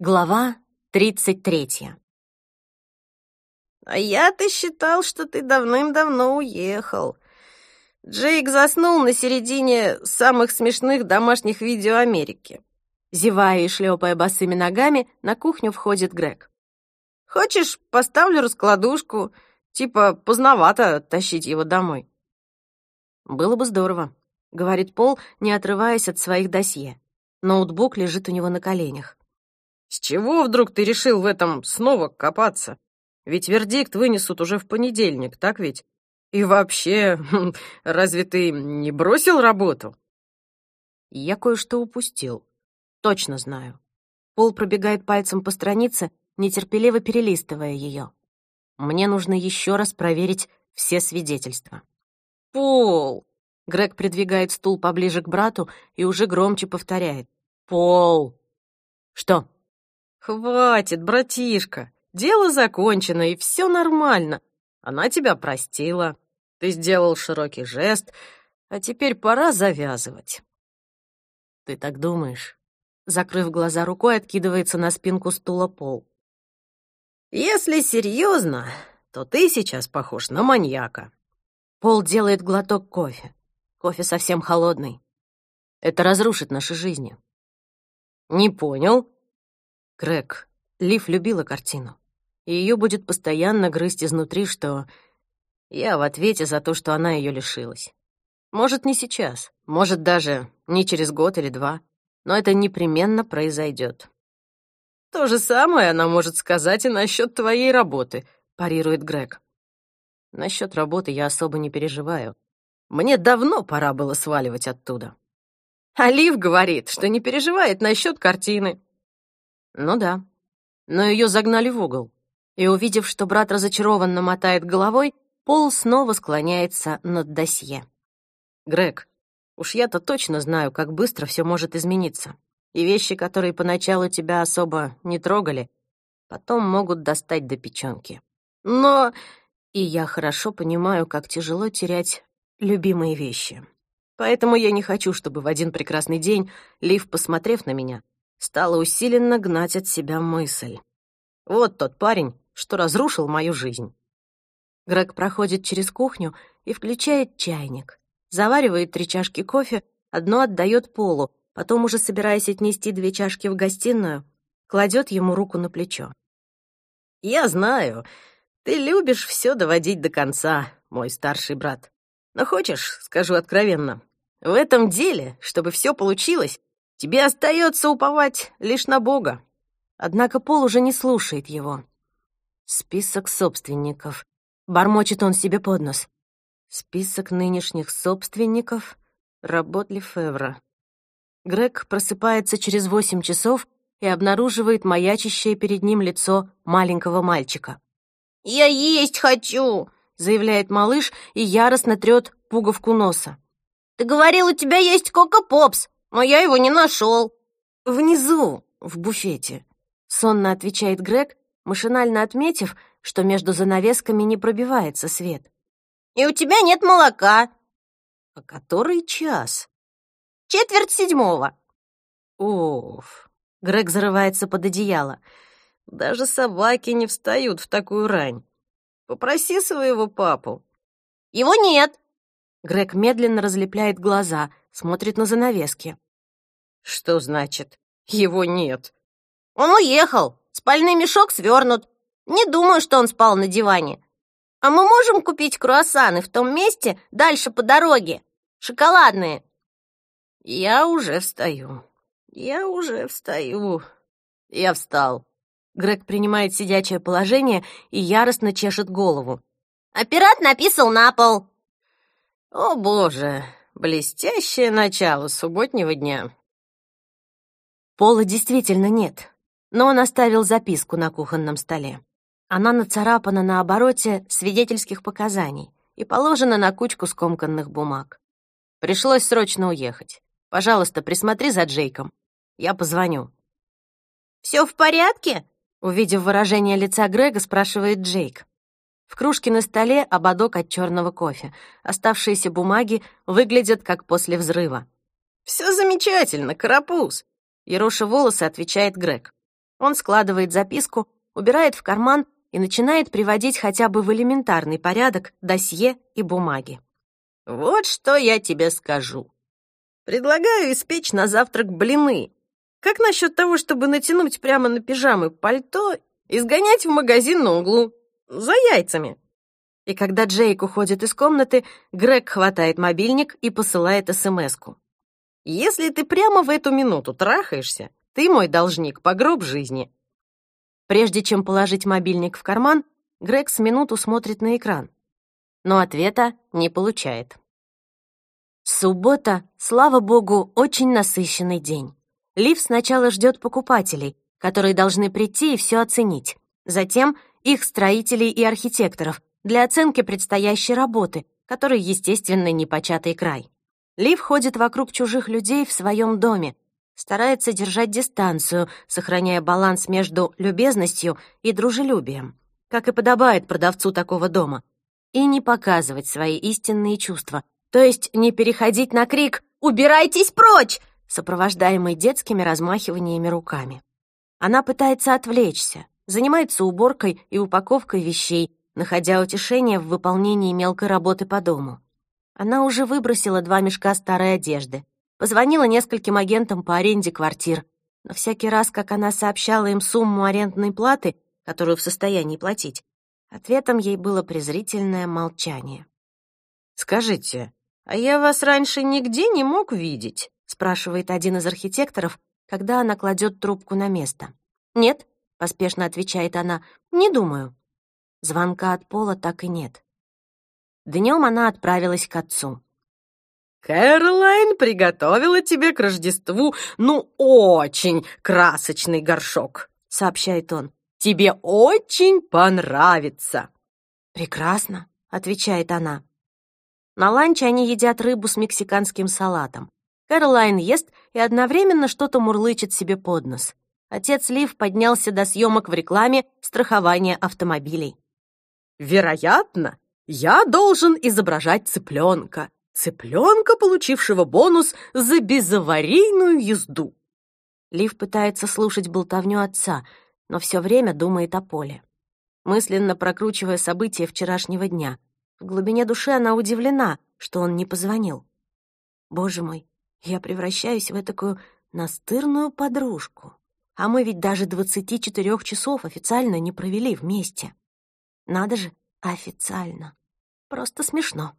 Глава тридцать третья. «А я-то считал, что ты давным-давно уехал. Джейк заснул на середине самых смешных домашних видео Америки». Зевая и шлепая босыми ногами, на кухню входит Грег. «Хочешь, поставлю раскладушку? Типа, поздновато тащить его домой». «Было бы здорово», — говорит Пол, не отрываясь от своих досье. Ноутбук лежит у него на коленях. «С чего вдруг ты решил в этом снова копаться? Ведь вердикт вынесут уже в понедельник, так ведь? И вообще, разве ты не бросил работу?» Я кое-что упустил. Точно знаю. Пол пробегает пальцем по странице, нетерпеливо перелистывая ее. Мне нужно еще раз проверить все свидетельства. «Пол!» Грег придвигает стул поближе к брату и уже громче повторяет. «Пол!» «Что?» «Хватит, братишка. Дело закончено, и все нормально. Она тебя простила. Ты сделал широкий жест, а теперь пора завязывать». «Ты так думаешь?» Закрыв глаза рукой, откидывается на спинку стула пол. «Если серьезно, то ты сейчас похож на маньяка». Пол делает глоток кофе. Кофе совсем холодный. Это разрушит наши жизни. «Не понял?» Грег, Лив любила картину. И ее будет постоянно грызть изнутри, что я в ответе за то, что она ее лишилась. Может, не сейчас, может, даже не через год или два, но это непременно произойдет. То же самое она может сказать и насчет твоей работы, парирует Грег. Насчет работы я особо не переживаю. Мне давно пора было сваливать оттуда. Алив говорит, что не переживает насчет картины. Ну да. Но ее загнали в угол. И увидев, что брат разочарованно мотает головой, Пол снова склоняется над досье. Грег, уж я-то точно знаю, как быстро все может измениться. И вещи, которые поначалу тебя особо не трогали, потом могут достать до печенки. Но и я хорошо понимаю, как тяжело терять любимые вещи. Поэтому я не хочу, чтобы в один прекрасный день Лив, посмотрев на меня, стала усиленно гнать от себя мысль. Вот тот парень, что разрушил мою жизнь. Грег проходит через кухню и включает чайник. Заваривает три чашки кофе, одно отдает Полу, потом, уже собираясь отнести две чашки в гостиную, кладет ему руку на плечо. «Я знаю, ты любишь все доводить до конца, мой старший брат. Но хочешь, скажу откровенно, в этом деле, чтобы все получилось, Тебе остается уповать лишь на Бога. Однако Пол уже не слушает его. Список собственников. Бормочет он себе под нос. Список нынешних собственников работ Лефевра. Грег просыпается через восемь часов и обнаруживает маячащее перед ним лицо маленького мальчика. «Я есть хочу!» — заявляет малыш и яростно трёт пуговку носа. «Ты говорил, у тебя есть Кока Попс!» Но я его не нашел. Внизу, в буфете, сонно отвечает Грег, машинально отметив, что между занавесками не пробивается свет. И у тебя нет молока. А который час? Четверть седьмого. Уф. Грег зарывается под одеяло. Даже собаки не встают в такую рань. Попроси своего папу. Его нет. Грег медленно разлепляет глаза, смотрит на занавески. «Что значит? Его нет?» «Он уехал. Спальный мешок свернут. Не думаю, что он спал на диване. А мы можем купить круассаны в том месте дальше по дороге? Шоколадные?» «Я уже встаю. Я уже встаю. Я встал». Грег принимает сидячее положение и яростно чешет голову. «А пират написал на пол». «О, боже, Блестящее начало субботнего дня. Пола действительно нет, но он оставил записку на кухонном столе. Она нацарапана на обороте свидетельских показаний и положена на кучку скомканных бумаг. Пришлось срочно уехать. Пожалуйста, присмотри за Джейком. Я позвоню. «Все в порядке?» Увидев выражение лица Грега, спрашивает Джейк. В кружке на столе ободок от черного кофе. Оставшиеся бумаги выглядят как после взрыва. «Все замечательно, карапуз!» Ероша волосы, отвечает Грег. Он складывает записку, убирает в карман и начинает приводить хотя бы в элементарный порядок досье и бумаги. «Вот что я тебе скажу. Предлагаю испечь на завтрак блины. Как насчет того, чтобы натянуть прямо на пижамы пальто и сгонять в магазин на углу за яйцами?» И когда Джейк уходит из комнаты, Грег хватает мобильник и посылает СМС-ку. «Если ты прямо в эту минуту трахаешься, ты мой должник по гроб жизни». Прежде чем положить мобильник в карман, Грег с минуту смотрит на экран, но ответа не получает. Суббота, слава богу, очень насыщенный день. Лив сначала ждет покупателей, которые должны прийти и все оценить. Затем их строителей и архитекторов, для оценки предстоящей работы, которой, естественно, непочатый край. Лив ходит вокруг чужих людей в своем доме, старается держать дистанцию, сохраняя баланс между любезностью и дружелюбием, как и подобает продавцу такого дома, и не показывать свои истинные чувства, то есть не переходить на крик «Убирайтесь прочь!», сопровождаемый детскими размахиваниями руками. Она пытается отвлечься, занимается уборкой и упаковкой вещей, находя утешение в выполнении мелкой работы по дому. Она уже выбросила два мешка старой одежды, позвонила нескольким агентам по аренде квартир, но всякий раз, как она сообщала им сумму арендной платы, которую в состоянии платить, ответом ей было презрительное молчание. «Скажите, а я вас раньше нигде не мог видеть?» спрашивает один из архитекторов, когда она кладет трубку на место. «Нет», — поспешно отвечает она, — «не думаю». Звонка от Пола так и нет. Днем она отправилась к отцу. «Кэролайн приготовила тебе к Рождеству, ну, очень красочный горшок», — сообщает он. «Тебе очень понравится». «Прекрасно», — отвечает она. На ланч они едят рыбу с мексиканским салатом. Кэролайн ест и одновременно что-то мурлычет себе под нос. Отец Лив поднялся до съемок в рекламе страхования автомобилей. Вероятно, я должен изображать цыпленка. Цыпленка, получившего бонус за безаварийную езду. Лив пытается слушать болтовню отца, но все время думает о Поле. Мысленно прокручивая события вчерашнего дня, в глубине души она удивлена, что он не позвонил. Боже мой, я превращаюсь в такую настырную подружку. А мы ведь даже 24 часов официально не провели вместе. Надо же, официально. Просто смешно.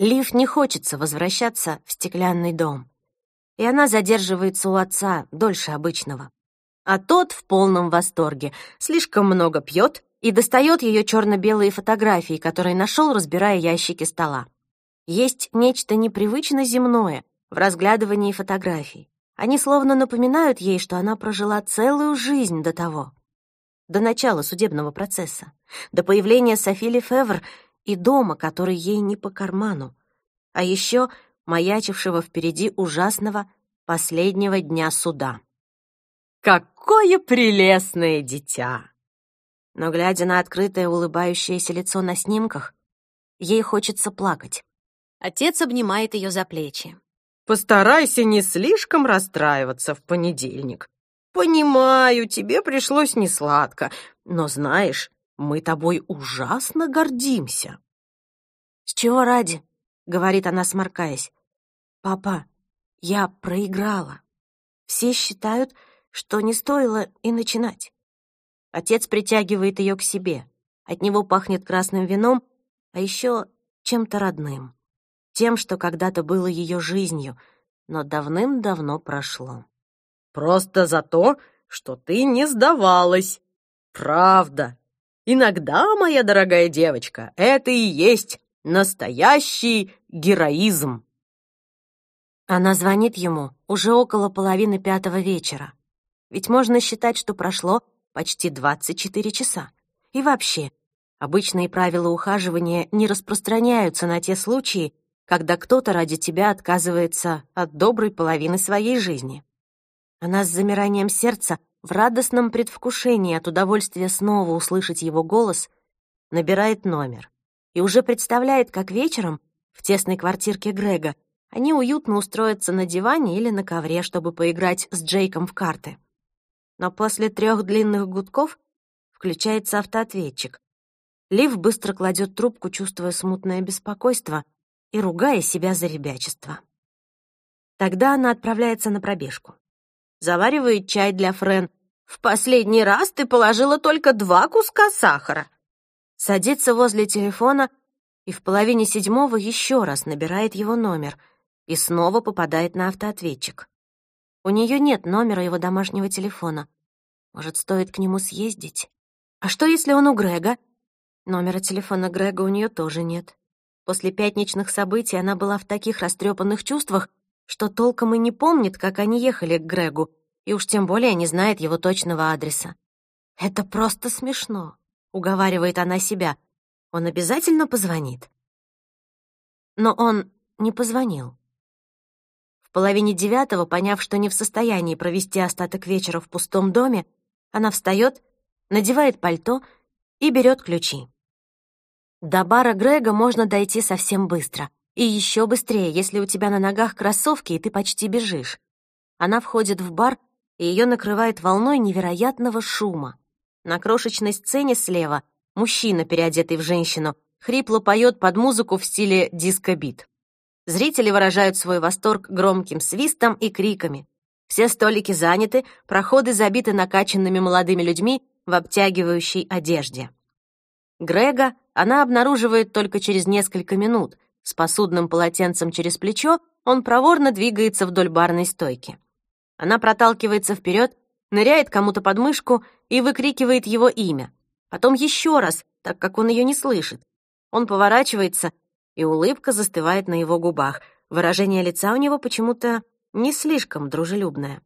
Лив не хочется возвращаться в стеклянный дом. И она задерживается у отца дольше обычного. А тот в полном восторге, слишком много пьет и достает ее черно-белые фотографии, которые нашел, разбирая ящики стола. Есть нечто непривычно земное в разглядывании фотографий. Они словно напоминают ей, что она прожила целую жизнь до того до начала судебного процесса, до появления Софи Лефевр и дома, который ей не по карману, а еще маячившего впереди ужасного последнего дня суда. «Какое прелестное дитя!» Но, глядя на открытое улыбающееся лицо на снимках, ей хочется плакать. Отец обнимает ее за плечи. «Постарайся не слишком расстраиваться в понедельник. «Понимаю, тебе пришлось несладко, но знаешь, мы тобой ужасно гордимся». «С чего ради?» — говорит она, сморкаясь. «Папа, я проиграла. Все считают, что не стоило и начинать». Отец притягивает ее к себе. От него пахнет красным вином, а еще чем-то родным. Тем, что когда-то было ее жизнью, но давным-давно прошло. Просто за то, что ты не сдавалась. Правда. Иногда, моя дорогая девочка, это и есть настоящий героизм. Она звонит ему уже около половины пятого вечера. Ведь можно считать, что прошло почти 24 часа. И вообще, обычные правила ухаживания не распространяются на те случаи, когда кто-то ради тебя отказывается от доброй половины своей жизни. Она с замиранием сердца, в радостном предвкушении от удовольствия снова услышать его голос, набирает номер и уже представляет, как вечером в тесной квартирке Грега они уютно устроятся на диване или на ковре, чтобы поиграть с Джейком в карты. Но после трех длинных гудков включается автоответчик. Лив быстро кладет трубку, чувствуя смутное беспокойство и ругая себя за ребячество. Тогда она отправляется на пробежку. Заваривает чай для Френ. «В последний раз ты положила только два куска сахара». Садится возле телефона и в половине седьмого еще раз набирает его номер и снова попадает на автоответчик. У нее нет номера его домашнего телефона. Может, стоит к нему съездить? А что, если он у Грега? Номера телефона Грега у нее тоже нет. После пятничных событий она была в таких растрепанных чувствах, что толком и не помнит, как они ехали к Грегу, и уж тем более не знает его точного адреса. «Это просто смешно», — уговаривает она себя. «Он обязательно позвонит». Но он не позвонил. В половине девятого, поняв, что не в состоянии провести остаток вечера в пустом доме, она встает, надевает пальто и берет ключи. До бара Грега можно дойти совсем быстро. И еще быстрее, если у тебя на ногах кроссовки, и ты почти бежишь. Она входит в бар, и ее накрывает волной невероятного шума. На крошечной сцене слева мужчина, переодетый в женщину, хрипло поет под музыку в стиле диско-бит. Зрители выражают свой восторг громким свистом и криками. Все столики заняты, проходы забиты накачанными молодыми людьми в обтягивающей одежде. Грега она обнаруживает только через несколько минут. С посудным полотенцем через плечо он проворно двигается вдоль барной стойки. Она проталкивается вперед, ныряет кому-то под мышку и выкрикивает его имя. Потом еще раз, так как он ее не слышит. Он поворачивается, и улыбка застывает на его губах. Выражение лица у него почему-то не слишком дружелюбное.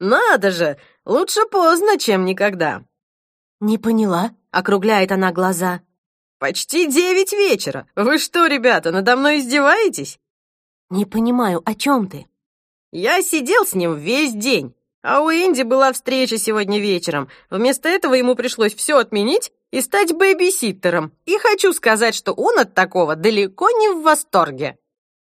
«Надо же! Лучше поздно, чем никогда!» «Не поняла», — округляет она глаза. «Почти девять вечера! Вы что, ребята, надо мной издеваетесь?» «Не понимаю, о чем ты?» «Я сидел с ним весь день, а у Инди была встреча сегодня вечером. Вместо этого ему пришлось все отменить и стать бэбиситтером. И хочу сказать, что он от такого далеко не в восторге».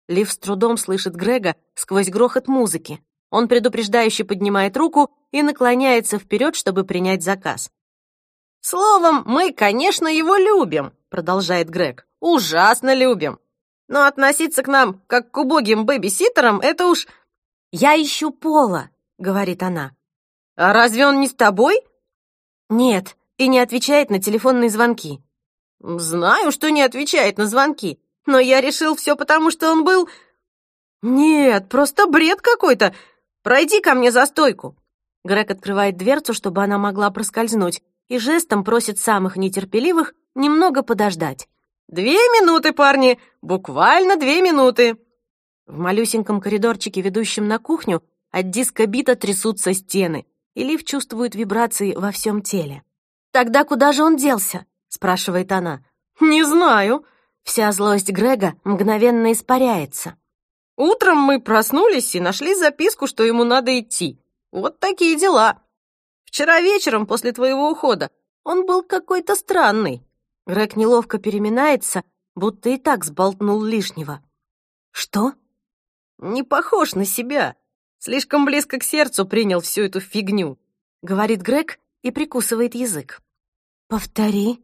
Лив с трудом слышит Грега сквозь грохот музыки. Он предупреждающе поднимает руку и наклоняется вперед, чтобы принять заказ. «Словом, мы, конечно, его любим», — продолжает Грег. «Ужасно любим. Но относиться к нам как к убогим бэбиситерам — это уж...» «Я ищу Пола», — говорит она. «А разве он не с тобой?» «Нет, и не отвечает на телефонные звонки». «Знаю, что не отвечает на звонки, но я решил все потому, что он был...» «Нет, просто бред какой-то. Пройди ко мне за стойку». Грег открывает дверцу, чтобы она могла проскользнуть, и жестом просит самых нетерпеливых немного подождать. «Две минуты, парни! Буквально две минуты!» В малюсеньком коридорчике, ведущем на кухню, от диска бита трясутся стены, и Лив чувствует вибрации во всем теле. «Тогда куда же он делся?» — спрашивает она. «Не знаю». Вся злость Грега мгновенно испаряется. «Утром мы проснулись и нашли записку, что ему надо идти. Вот такие дела». Вчера вечером, после твоего ухода, он был какой-то странный». Грег неловко переминается, будто и так сболтнул лишнего. «Что?» «Не похож на себя. Слишком близко к сердцу принял всю эту фигню», — говорит Грег и прикусывает язык. «Повтори».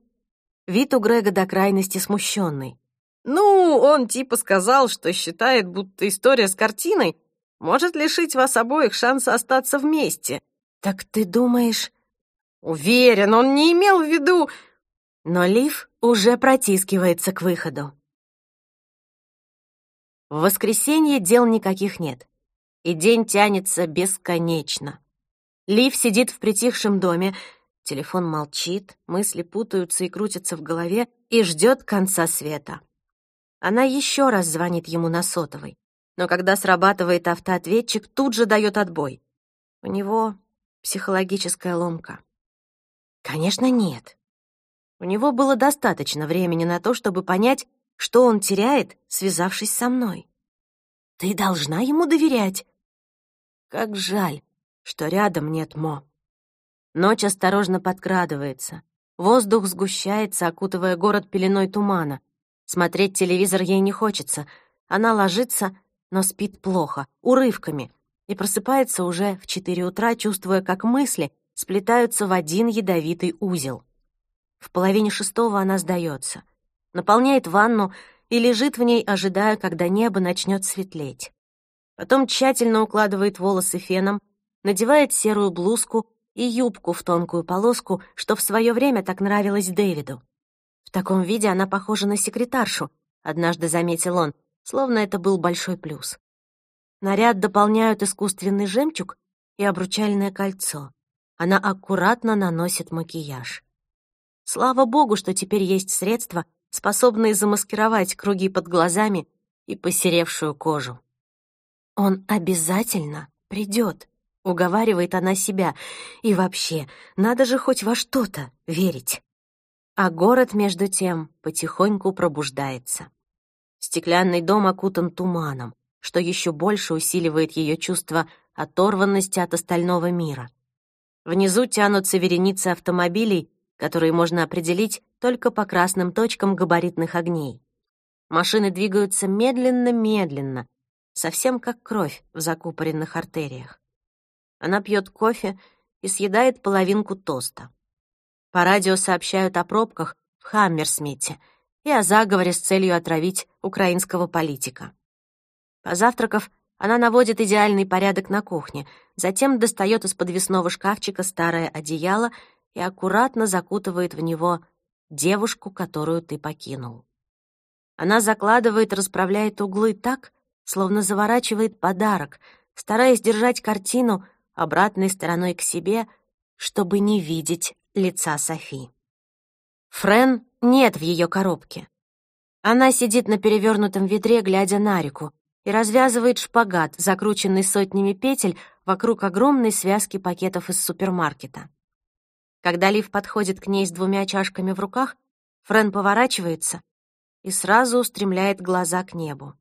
Вид у Грега до крайности смущенный. «Ну, он типа сказал, что считает, будто история с картиной может лишить вас обоих шанса остаться вместе. «Так ты думаешь...» «Уверен, он не имел в виду...» Но Лив уже протискивается к выходу. В воскресенье дел никаких нет, и день тянется бесконечно. Лив сидит в притихшем доме, телефон молчит, мысли путаются и крутятся в голове и ждет конца света. Она еще раз звонит ему на сотовый, но когда срабатывает автоответчик, тут же дает отбой. У него психологическая ломка? Конечно, нет. У него было достаточно времени на то, чтобы понять, что он теряет, связавшись со мной. Ты должна ему доверять. Как жаль, что рядом нет Мо. Ночь осторожно подкрадывается. Воздух сгущается, окутывая город пеленой тумана. Смотреть телевизор ей не хочется. Она ложится, но спит плохо, урывками. и просыпается уже в четыре утра, чувствуя, как мысли сплетаются в один ядовитый узел. В половине шестого она сдается, наполняет ванну и лежит в ней, ожидая, когда небо начнет светлеть. Потом тщательно укладывает волосы феном, надевает серую блузку и юбку в тонкую полоску, что в свое время так нравилось Дэвиду. В таком виде она похожа на секретаршу, однажды заметил он, словно это был большой плюс. Наряд дополняют искусственный жемчуг и обручальное кольцо. Она аккуратно наносит макияж. Слава богу, что теперь есть средства, способные замаскировать круги под глазами и посеревшую кожу. Он обязательно придет, уговаривает она себя. И вообще, надо же хоть во что-то верить. А город, между тем, потихоньку пробуждается. Стеклянный дом окутан туманом, что еще больше усиливает ее чувство оторванности от остального мира. Внизу тянутся вереницы автомобилей, которые можно определить только по красным точкам габаритных огней. Машины двигаются медленно-медленно, совсем как кровь в закупоренных артериях. Она пьет кофе и съедает половинку тоста. По радио сообщают о пробках в Хаммерсмите и о заговоре с целью отравить украинского политика. Позавтракав, она наводит идеальный порядок на кухне, затем достает из подвесного шкафчика старое одеяло и аккуратно закутывает в него девушку, которую ты покинул. Она закладывает, расправляет углы так, словно заворачивает подарок, стараясь держать картину обратной стороной к себе, чтобы не видеть лица Софи. Френ нет в ее коробке. Она сидит на перевернутом ведре, глядя на реку, и развязывает шпагат, закрученный сотнями петель вокруг огромной связки пакетов из супермаркета. Когда Лив подходит к ней с двумя чашками в руках, Френ поворачивается и сразу устремляет глаза к небу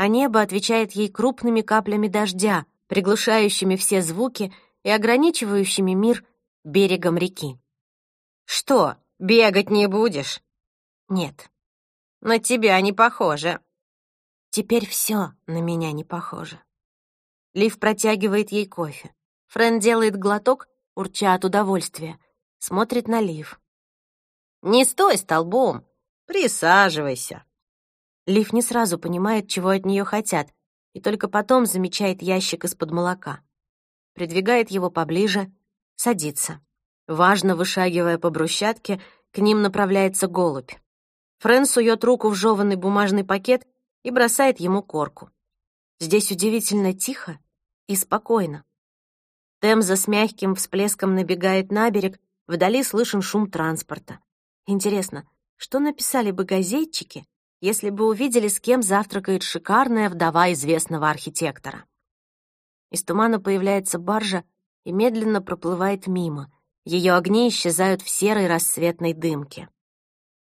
а небо отвечает ей крупными каплями дождя, приглушающими все звуки и ограничивающими мир берегом реки. «Что, бегать не будешь?» «Нет». «На тебя не похоже». «Теперь все на меня не похоже». Лив протягивает ей кофе. Френ делает глоток, урча от удовольствия. Смотрит на Лив. «Не стой столбом! Присаживайся!» Лив не сразу понимает, чего от нее хотят, и только потом замечает ящик из-под молока. Придвигает его поближе, садится. Важно вышагивая по брусчатке, к ним направляется голубь. Френ сует руку в жеванный бумажный пакет и бросает ему корку. Здесь удивительно тихо и спокойно. Темза с мягким всплеском набегает на берег, вдали слышен шум транспорта. Интересно, что написали бы газетчики, если бы увидели, с кем завтракает шикарная вдова известного архитектора. Из тумана появляется баржа и медленно проплывает мимо. Ее огни исчезают в серой рассветной дымке.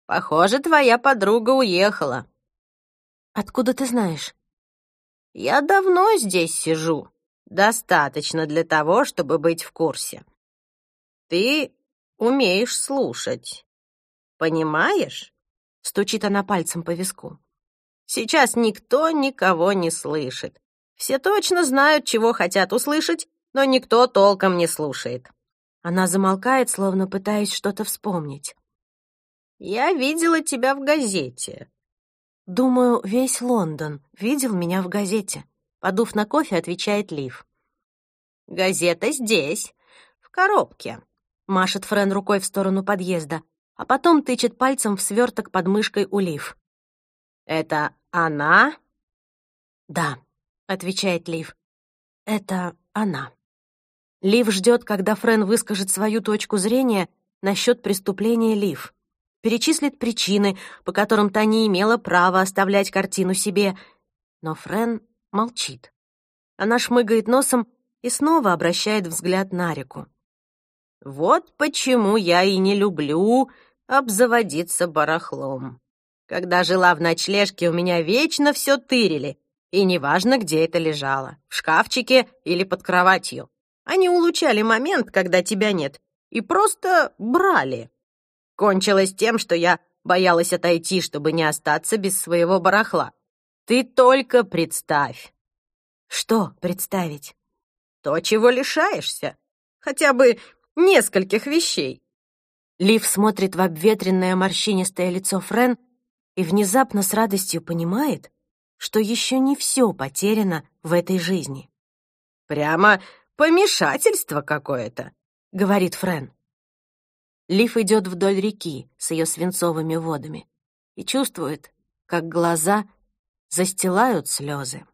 «Похоже, твоя подруга уехала». «Откуда ты знаешь?» «Я давно здесь сижу. Достаточно для того, чтобы быть в курсе. Ты умеешь слушать. Понимаешь?» Стучит она пальцем по виску. Сейчас никто никого не слышит. Все точно знают, чего хотят услышать, но никто толком не слушает. Она замолкает, словно пытаясь что-то вспомнить. «Я видела тебя в газете». «Думаю, весь Лондон видел меня в газете», — подув на кофе, отвечает Лив. «Газета здесь, в коробке», — машет Френ рукой в сторону подъезда а потом тычет пальцем в сверток под мышкой у Лив. «Это она?» «Да», — отвечает Лив. «Это она». Лив ждет, когда Френ выскажет свою точку зрения насчет преступления Лив. Перечислит причины, по которым та не имела права оставлять картину себе. Но Френ молчит. Она шмыгает носом и снова обращает взгляд на реку. «Вот почему я и не люблю обзаводиться барахлом. Когда жила в ночлежке, у меня вечно все тырили, и неважно, где это лежало, в шкафчике или под кроватью. Они улучшали момент, когда тебя нет, и просто брали. Кончилось тем, что я боялась отойти, чтобы не остаться без своего барахла. Ты только представь. Что представить? То, чего лишаешься. Хотя бы нескольких вещей. Лив смотрит в обветренное морщинистое лицо Френ и внезапно с радостью понимает, что еще не все потеряно в этой жизни. «Прямо помешательство какое-то», — говорит Френ. Лив идет вдоль реки с ее свинцовыми водами и чувствует, как глаза застилают слезы.